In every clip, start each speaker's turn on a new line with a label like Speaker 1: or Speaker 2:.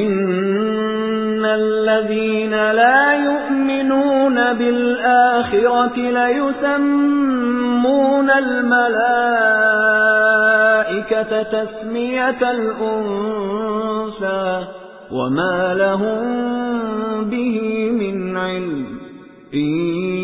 Speaker 1: إِنَّ الَّذِينَ لَا يُؤْمِنُونَ بِالْآخِرَةِ لَيُسَمُّونَ الْمَلَائِكَةَ تَسْمِيَةَ الْأُنثَى وَمَا لَهُم بِهِ مِنْ عِلْمٍ إِنْ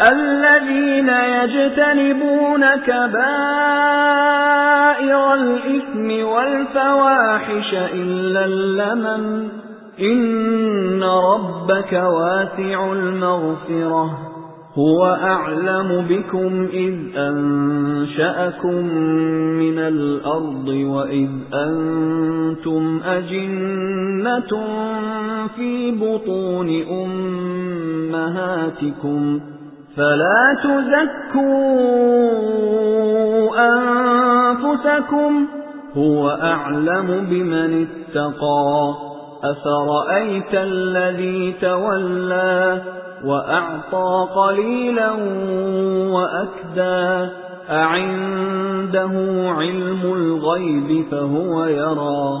Speaker 1: الذين يجتنبون كبائر الإثم والفواحش إلا اللمن إن ربك واسع المغفرة هو أعلم بكم إذ أنشأكم من الأرض وإذ أنتم أجنة في بطون أمهاتكم فلا تزكوا أنفسكم هو أعلم بمن اتقى أفرأيت الذي تولى وأعطى قليلا وأكدى أعنده علم الغيب فهو يرى